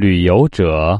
旅游者。